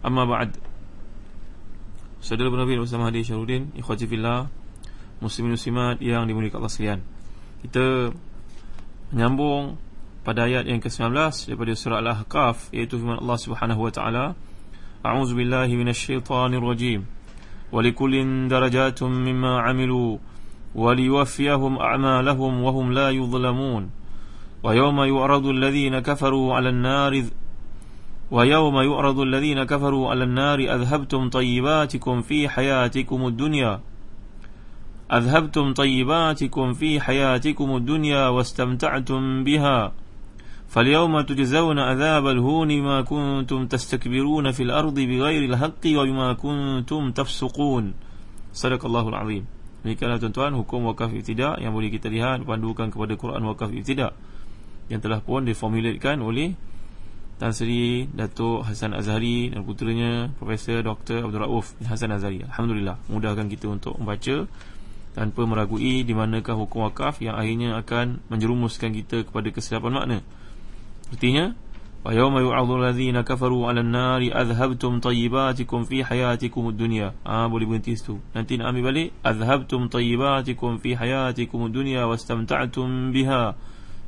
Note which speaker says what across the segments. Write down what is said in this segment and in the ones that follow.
Speaker 1: Amma ba'd. Saudara Nabi Muhammad Hadi Syarudin Ikhwati Fillah Muslimin Muslimat yang dimuliakan Allah sekalian. Kita menyambung pada ayat yang ke-19 daripada surah Al-Ahqaf iaitu firman Allah Subhanahu wa taala A'udzu billahi minasyaitonir rajim Walikullin darajatun mimma 'amilu waliwaffiyahum a'malahum wa hum la yudhlamun wa yawma yu'radu alladhina kafaru 'alan nari ويوم يعرض الذين كفروا على النار أذهبتم طيباتكم في حياتكم الدنيا أذهبتم طيباتكم في حياتكم الدنيا واستمتعتم بها فاليوم تجزون عذاب الهون ما كنتم تستكبرون في الأرض بغير الحق وبما كنتم تفسقون صدق الله العظيم Demikianlah tuan-tuan hukum wakaf ibtidak yang boleh kita lihat pandukan kepada Quran wakaf ibtidak yang telah pun diformulirkan oleh Tan Sri Datuk Hasan Azhari dan puteranya Profesor Dr. Abdul Rauf Hasan Azhari. Alhamdulillah mudahkan kita untuk membaca tanpa meragui di manakah hukum wakaf yang akhirnya akan menjerumuskan kita kepada kesilapan makna. Artinya Wa yawma yu'adhu alladhina kafaru 'ala an-nari adhhabtum tayyibatikum fi hayatikum ad-dunya. Ah boleh berhenti situ. Nanti nak ambil balik adhhabtum tayyibatikum fi hayatikum ad-dunya wastamta'tum biha.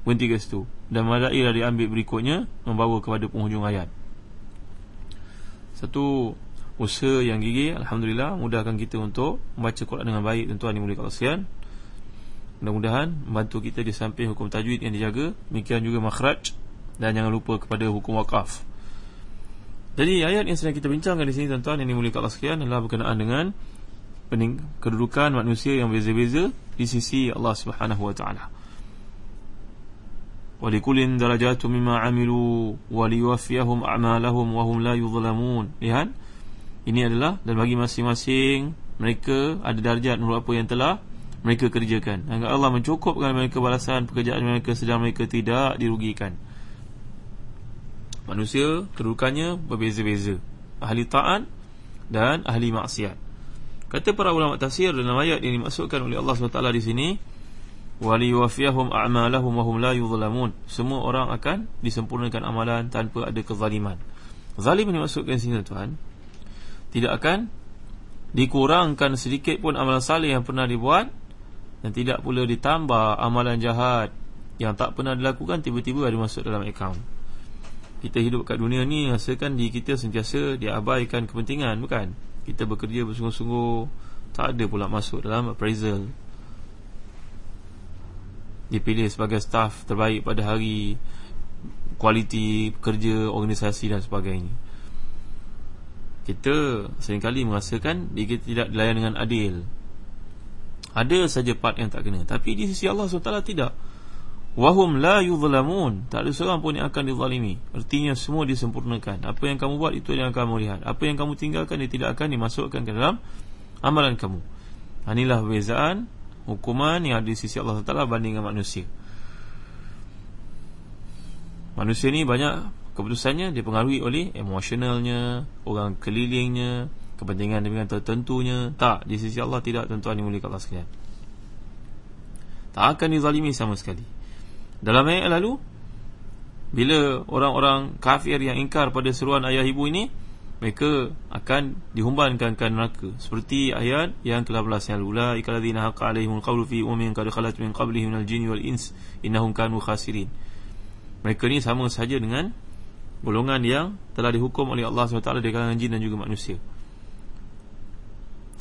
Speaker 1: Berhenti ke situ. Dan madairah diambil berikutnya membawa kepada penghujung ayat. Satu usaha yang gigih alhamdulillah mudahkan kita untuk membaca Quran dengan baik tuan-tuan mulia sekalian. Mudah-mudahan membantu kita di samping hukum tajwid yang dijaga, demikian juga makhraj dan jangan lupa kepada hukum wakaf. Jadi ayat yang sedang kita bincangkan di sini tuan-tuan Allah sekalian adalah berkenaan dengan kedudukan manusia yang beza-beza di sisi Allah Subhanahu wa taala. Mimma 'amilu wa liwaffiyahum a'malahum wa hum la yuzlamun. Lihat. Ini adalah dan bagi masing-masing mereka ada darjat menurut apa yang telah mereka kerjakan. Agar Allah mencukupkan mereka balasan pekerjaan mereka sedang mereka tidak dirugikan. Manusia kedudukannya berbeza-beza Ahli ta'an dan ahli maksiat Kata para ulama tafsir dalam ayat yang dimaksudkan oleh Allah SWT di sini Wali wafiyahum a'malahum wahum la yudhlamun Semua orang akan disempurnakan amalan tanpa ada kezaliman. Zalim yang dimaksudkan di sini tuan Tidak akan dikurangkan sedikit pun amalan salih yang pernah dibuat Dan tidak pula ditambah amalan jahat Yang tak pernah dilakukan tiba-tiba ada masuk dalam akaun. Kita hidup kat dunia ni rasakan di kita sentiasa diabaikan kepentingan bukan? Kita bekerja bersungguh-sungguh tak ada pula masuk dalam appraisal dipilih sebagai staff terbaik pada hari kualiti kerja organisasi dan sebagainya. Kita seringkali merasakan diri kita tidak dilayan dengan adil. Ada saja part yang tak kena tapi di sisi Allah SWT tidak. Wahum la yuzlamun. Tak ada seorang pun yang akan dizalimi. Artinya semua disempurnakan. Apa yang kamu buat itu yang kamu lihat. Apa yang kamu tinggalkan dia tidak akan dimasukkan ke dalam Amalan kamu. Inilah perbezaan Hukuman yang ada di sisi Allah SWT banding dengan manusia. Manusia ni banyak Keputusannya dipengaruhi oleh Emosionalnya Orang kelilingnya Kepentingan dengan tertentunya. Tak, di sisi Allah tidak Tentuan dimulihkan Allah sekalian. Tak akan dizalimi sama sekali. Dalam ayat lalu Bila orang-orang kafir yang ingkar pada seruan ayah ibu ini Mereka akan dihumbankan ke neraka. Seperti ayat yang ke-11 yang lalu La ikaladina haqqa alaihimul qawlu fi umin Kada khalat min qablihim al jini wal ins Innahum kanu khasirin. Mereka ni sama saja dengan Golongan yang telah dihukum oleh Allah SWT Di kalangan jin dan juga manusia.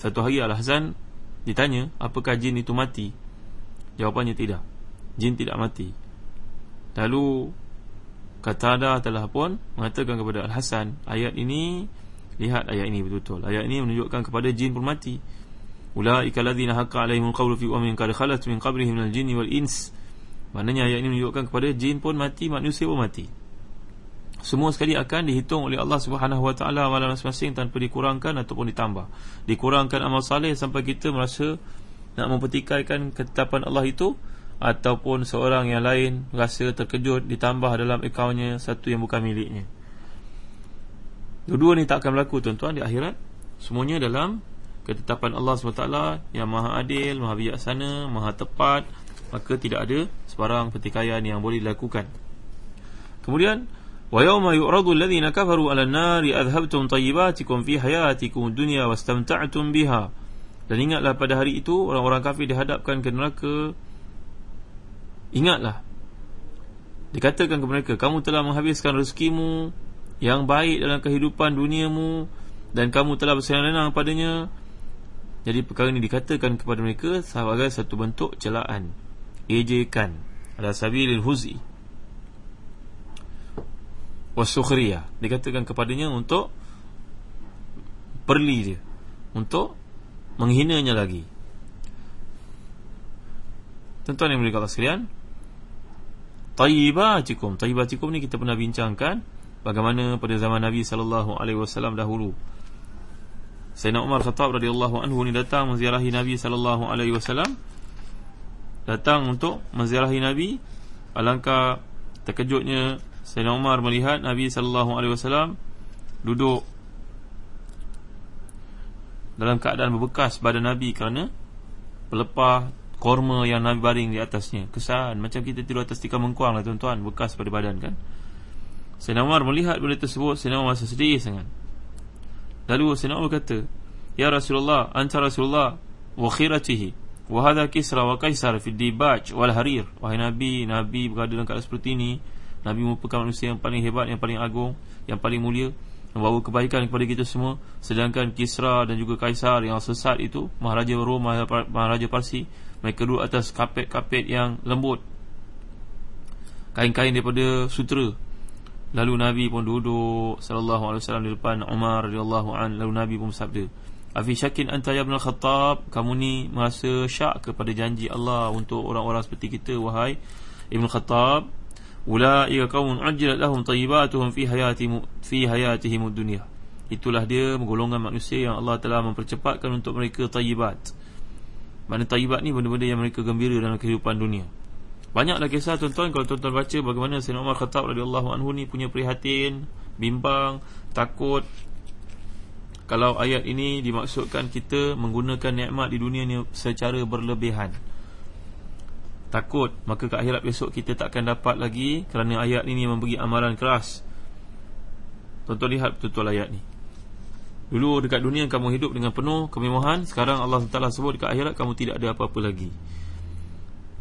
Speaker 1: Satu hari Al-Hasan ditanya Apakah jin itu mati? Jawapannya tidak. Jin tidak mati. Lalu Katada telah pun mengatakan kepada Al-Hasan Ayat ini Lihat ayat ini betul-betul. Ayat ini menunjukkan kepada jin pun mati. Ula'ika ladhina haqqa alaihimul qawlu fi uamin Kada khalat min qabrihim al jinni wal ins. Maknanya ayat ini menunjukkan kepada jin pun mati Manusia pun mati. Semua sekali akan dihitung oleh Allah Subhanahu Wa Taala amalan masing-masing tanpa dikurangkan ataupun ditambah. Dikurangkan amal saleh sampai kita merasa nak mempertikaikan ketetapan Allah itu ataupun seorang yang lain rasa terkejut ditambah dalam akaunnya satu yang bukan miliknya. Dua-dua ni tak akan berlaku tuan-tuan di akhirat. Semuanya dalam ketetapan Allah SWT yang maha adil, maha bijaksana, maha tepat. Maka tidak ada sebarang pertikaian yang boleh dilakukan. Kemudian, ويوم يعرض الذين كفروا على النار أذهبتم طيباتكم في حياتكم الدنيا واستمتعتم بها dan ingatlah pada hari itu orang-orang kafir dihadapkan ke neraka ingatlah. Dikatakan kepada mereka kamu telah menghabiskan rezekimu yang baik dalam kehidupan duniamu dan kamu telah bersenang-senang padanya. Jadi perkara ini dikatakan kepada mereka sebagai satu bentuk celaan. Ejekan. Ala sabilil huzi. Wasukhriyah dikatakan kepadanya untuk perli dia. Untuk menghinanya lagi. Tuan-tuan yang mulia Allah sekalian tayyibatikum tayyibatikum ni kita pernah bincangkan bagaimana pada zaman Nabi sallallahu alaihi wasallam dahulu. Sayyidina Umar Khattab radhiyallahu anhu ni datang menziarahi Nabi sallallahu alaihi wasallam. Datang untuk menziarahi Nabi. Alangkah terkejutnya Sayyidina Umar melihat Nabi sallallahu alaihi wasallam duduk dalam keadaan berbekas badan Nabi kerana pelepah korma yang Nabi baring di atasnya. Kesan macam kita tidur atas tikar mengkuang lah tuan-tuan, bekas pada badan kan. Sayyidina Umar melihat benda tersebut, Sayyidina Umar rasa sedih sangat. Lalu Sayyidina Umar kata, "Ya Rasulullah, anta Rasulullah wa khiratihi wa hadha Kisra wa Kaisar fi dibaj wal harir." Wahai Nabi, Nabi berada dalam keadaan seperti ini, Nabi merupakan manusia yang paling hebat, yang paling agung, yang paling mulia Membawa kebaikan kepada kita semua Sedangkan Kisra dan juga Kaisar yang sesat itu Maharaja Rom, Maharaja Parsi Mereka duduk atas kapet-kapet yang lembut. Kain-kain daripada sutra Lalu Nabi pun duduk Sallallahu alaihi wasallam di depan Umar radhiyallahu an. Lalu Nabi pun bersabda Afi syakin anta ya khattab? Kamu ni merasa syak kepada janji Allah Untuk orang-orang seperti kita Wahai Ibn Khattab Ulaika qaumun ajjalat lahum tayyibatuhum fi hayatihim fi hayatihim ad-dunya. Itulah dia golongan manusia yang Allah telah mempercepatkan untuk mereka tayyibat. Mana tayyibat ni benda-benda yang mereka gembira dalam kehidupan dunia. Banyaklah kisah tuan-tuan kalau tuan-tuan baca bagaimana Sayyidina Umar Khattab radhiyallahu anhu ni punya prihatin, bimbang, takut kalau ayat ini dimaksudkan kita menggunakan nikmat di dunia ni secara berlebihan takut maka ke akhirat besok kita takkan dapat lagi kerana ayat ini memberi amalan keras. Tuan-tuan lihat betul-betul ayat ni. Dulu dekat dunia kamu hidup dengan penuh kemewahan sekarang Allah Taala sebut dekat akhirat kamu tidak ada apa-apa lagi.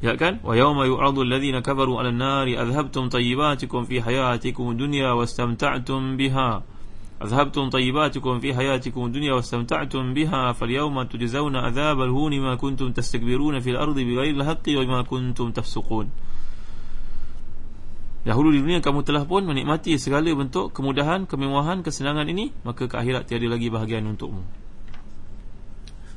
Speaker 1: Ya kan? Wa yauma yu'radu alladhina kafaru 'alan nari adhhabtum tayyibatikum fi hayatikum dunya wastamta'tum biha أذهبتم طيباتكم في حياتكم الدنيا واستمتعتم بها فاليوم تجزون عذاب الهون ما كنتم تستكبرون في الأرض بغير الحق وما كنتم تفسقون Dahulu di dunia kamu telah pun menikmati segala bentuk kemudahan, kemewahan, kesenangan ini Maka ke akhirat tiada lagi bahagian untukmu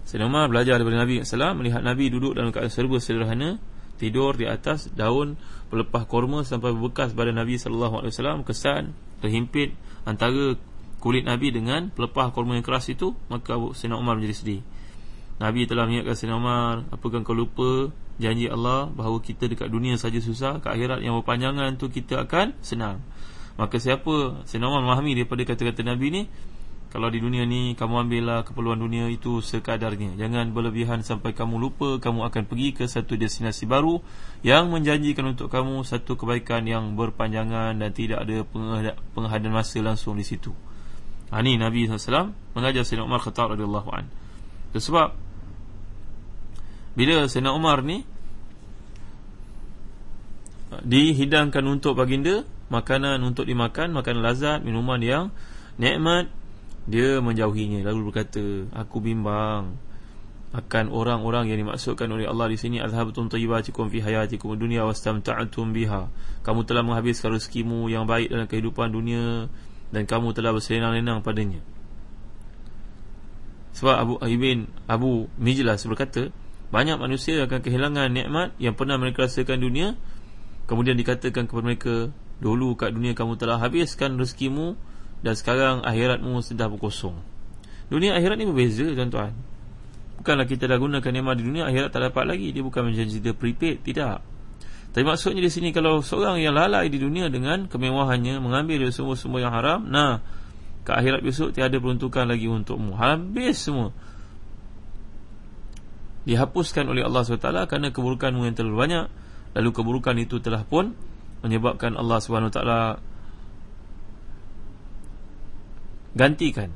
Speaker 1: Sayyidina Umar belajar daripada Nabi SAW Melihat Nabi duduk dalam keadaan serba sederhana Tidur di atas daun pelepah korma Sampai berbekas pada Nabi SAW Kesan, terhimpit antara kulit Nabi dengan pelepah korma yang keras itu maka Sayyidina Umar menjadi sedih. Nabi telah mengingatkan Sayyidina Umar apakah kau lupa janji Allah bahawa kita dekat dunia saja susah ke akhirat yang berpanjangan tu kita akan senang? Maka siapa Sayyidina Umar memahami daripada kata-kata Nabi ni kalau di dunia ni kamu ambillah keperluan dunia itu sekadarnya. Jangan berlebihan sampai kamu lupa Kamu akan pergi ke satu destinasi baru Yang menjanjikan untuk kamu satu kebaikan yang berpanjangan Dan tidak ada penghadaan masa langsung di situ Ha ni Nabi SAW mengajar Sayyidina Umar Khattab radhiyallahu an. Sebab bila Sayyidina Umar ni dihidangkan untuk baginda makanan untuk dimakan, makanan lazat, minuman yang nikmat dia menjauhinya. Lalu berkata aku bimbang akan orang-orang yang dimaksudkan oleh Allah di sini. Azhabtum tayyibatikum fi hayatikum dunya wastamta'tum biha. Kamu telah menghabiskan rezekimu yang baik dalam kehidupan dunia dan kamu telah bersenang-senang padanya. Sebab Abu Ibn Abu Mijlas berkata banyak manusia akan kehilangan nikmat yang pernah mereka rasakan dunia kemudian dikatakan kepada mereka dulu kat dunia kamu telah habiskan rezekimu dan sekarang akhiratmu sudah berkosong. Dunia akhirat ni berbeza tuan-tuan. Bukanlah kita dah gunakan nikmat di dunia Akhirat tak dapat lagi. Dia bukan menjanji dia prepaid Tidak Tapi maksudnya di sini Kalau seorang yang lalai di dunia Dengan kemewahannya Mengambil semua-semua yang haram Nah Ke akhirat besok Tiada peruntukan lagi untukmu. Habis semua. Dihapuskan oleh Allah SWT Kerana keburukanmu yang terlalu banyak. Lalu keburukan itu telah pun Menyebabkan Allah SWT Gantikan.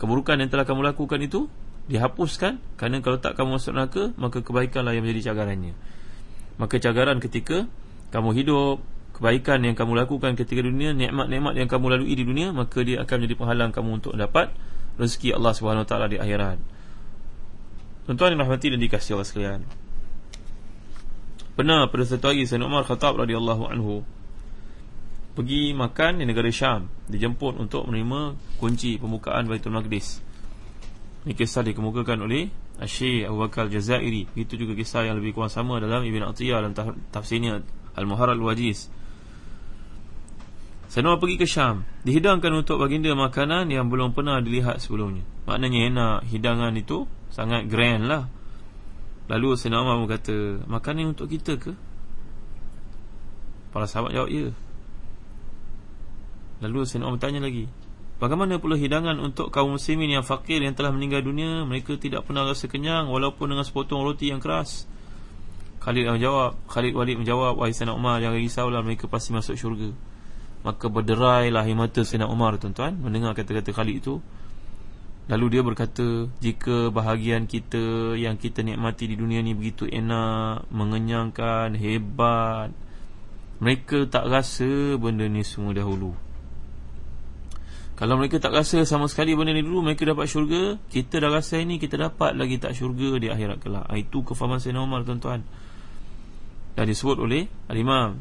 Speaker 1: Keburukan yang telah kamu lakukan itu dihapuskan. Kerana kalau tak kamu masuk neraka maka kebaikanlah yang menjadi cagarannya maka cagaran ketika kamu hidup kebaikan yang kamu lakukan ketika dunia nikmat-nikmat yang kamu lalui di dunia maka dia akan menjadi penghalang kamu untuk dapat rezeki Allah taala di akhirat. Tuan-tuan yang rahmati dan dikasihi Allah sekalian. Pernah pada satu hari Sayyidina Umar Khattab radhiyallahu anhu pergi makan di negara Syam dijemput untuk menerima kunci pembukaan Baitul Maqdis. Ini kisah dikemukakan oleh Syekh Abu Bakar Jazairi Itu juga kisah yang lebih kurang sama dalam Ibn Atiyah dalam tafsirnya Al-Muhar Al-Wajiz Saya pergi ke Syam. Dihidangkan untuk baginda makanan yang belum pernah dilihat sebelumnya. Maknanya enak hidangan itu sangat grand lah. Lalu Sayyidina Umar berkata Makanan untuk kita ke? Para sahabat jawab ya. Lalu Umar bertanya lagi Bagaimana pula hidangan untuk kaum muslimin yang fakir yang telah meninggal dunia? Mereka tidak pernah rasa kenyang walaupun dengan sepotong roti yang keras. Khalid menjawab Khalid Walid menjawab Wahai Sayyidina Umar jangan risaulah mereka pasti masuk syurga. Maka berderailah air mata Sayyidina Umar tuan-tuan. Mendengar kata-kata Khalid itu. Lalu dia berkata Jika bahagian kita yang kita nikmati di dunia ni begitu enak Mengenyangkan, hebat Mereka tak rasa benda ni semua dahulu kalau mereka tak rasa sama sekali benda ni dulu Mereka dapat syurga Kita dah rasa ini Kita dapat lagi tak syurga di akhirat kelak. Ah, Itu kefahaman Sayyidina Umar tuan-tuan. Dan disebut oleh Al-Imam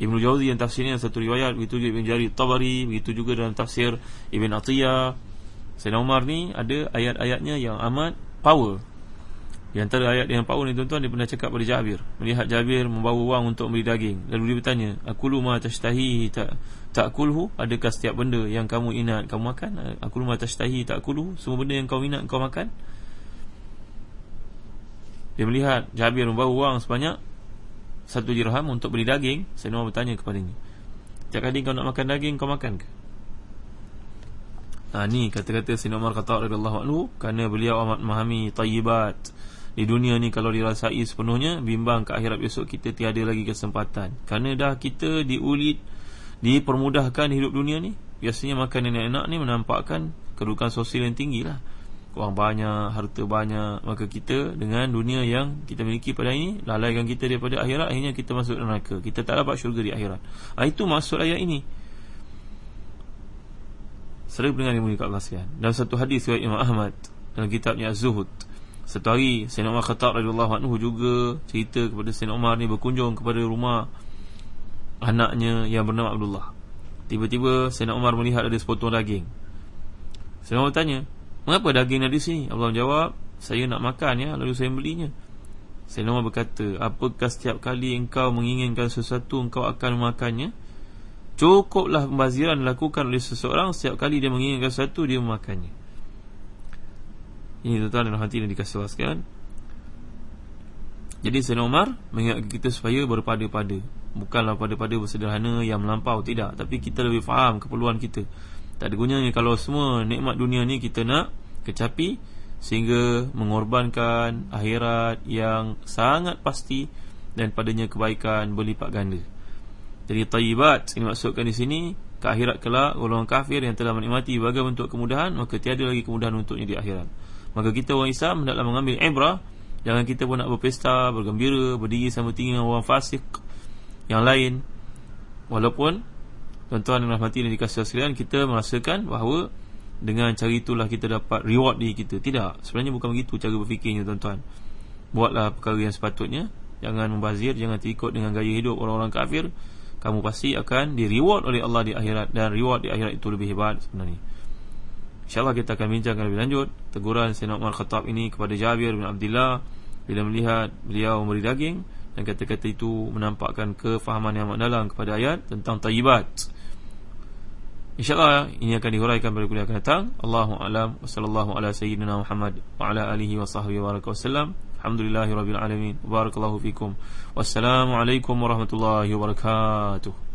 Speaker 1: Ibn Jawzi yang tafsirnya satu riwayat Begitu juga Ibn Jari Tabari Begitu juga dalam tafsir Ibn Atiyah. Sayyidina Umar ni ada ayat-ayatnya yang amat power di antara ayat yang power ni tuan-tuan dia pernah cakap pada Jabir. Melihat Jabir membawa wang untuk membeli daging. Lalu dia bertanya, "Aku lu ma tashtahi tak takulhu? Adakah setiap benda yang kamu ingat kamu makan? Aku lu ma tashtahi takulhu? Semua benda yang kau ingat kau makan?" Dia melihat Jabir membawa wang sebanyak satu dirham untuk beli daging. Nak bertanya kepadanya, "Setiap kali kau nak makan daging kau makan ke?" Ha, ni kata-kata Sayyidina Umar kata radhiyallahu anhu kerana beliau amat memahami tayyibat di dunia ni kalau dirasai sepenuhnya bimbang ke akhirat besok kita tiada lagi kesempatan. Kerana dah kita diulit dipermudahkan hidup dunia ni biasanya makan enak-enak ni menampakkan kedudukan sosial yang tinggi lah. Wang banyak, harta banyak maka kita dengan dunia yang kita miliki pada ini lalaikan kita daripada akhirat akhirnya kita masuk neraka. Kita tak dapat syurga di akhirat. Ha, itu maksud ayat ini. Sering dengan yang mulia Allah dalam satu hadis Imam Ahmad dalam kitabnya Az-Zuhud satu hari Sayyidina Umar Khattab radhiyallahu anhu juga cerita kepada Sayyidina Umar ni berkunjung kepada rumah anaknya yang bernama Abdullah. Tiba-tiba Sayyidina Umar melihat ada sepotong daging. Sayyidina Umar tanya, "Mengapa daging ada di sini?" Abdullah jawab, "Saya nak makan ya, lalu saya belinya." Sayyidina Umar berkata, "Apakah setiap kali engkau menginginkan sesuatu engkau akan memakannya?" Cukuplah pembaziran dilakukan oleh seseorang Setiap kali dia menginginkan sesuatu Dia memakannya ini tuan-tuan dan hati yang dikasih Allah Jadi Sayyidina Umar mengingatkan kita supaya berpada-pada. Bukanlah pada-pada bersederhana yang melampau Tidak, tapi kita lebih faham keperluan kita. Tak ada gunanya kalau semua nikmat dunia ni kita nak kecapi Sehingga mengorbankan akhirat yang sangat pasti Dan padanya kebaikan berlipat ganda. Jadi tayyibat ini maksudkan di sini Ke akhirat kelak golongan kafir yang telah menikmati berbagai bentuk kemudahan Maka tiada lagi kemudahan untuknya di akhirat Maka kita orang Islam hendaklah mengambil ibrah. Jangan kita pun nak berpesta, bergembira, berdiri sama tinggi dengan orang fasik yang lain. Walaupun Tuan-tuan dan rahmati dan dikasih sekalian Kita merasakan bahawa dengan cara itulah kita dapat reward diri kita. Tidak. Sebenarnya bukan begitu cara berfikirnya tuan-tuan. Buatlah perkara yang sepatutnya. Jangan membazir jangan terikut dengan gaya hidup orang-orang kafir. Kamu pasti akan di reward oleh Allah di akhirat. Dan reward di akhirat itu lebih hebat sebenarnya insyaallah kita akan bincangkan lebih lanjut teguran Sayyidina Umar Khattab ini kepada Jabir bin Abdullah bila melihat beliau memberi daging dan kata-kata itu menampakkan kefahaman yang mendalam kepada ayat tentang tayyibat. InsyaAllah ini akan dihuraikan pada kuliah akan datang. Allahu alam wa sallallahu ala sayyidina Muhammad wa ala alihi wa sahbihi wa wasallam Alhamdulillahi rabbil alamin. Barakallahu fikum. Wassalamualaikum warahmatullahi wabarakatuh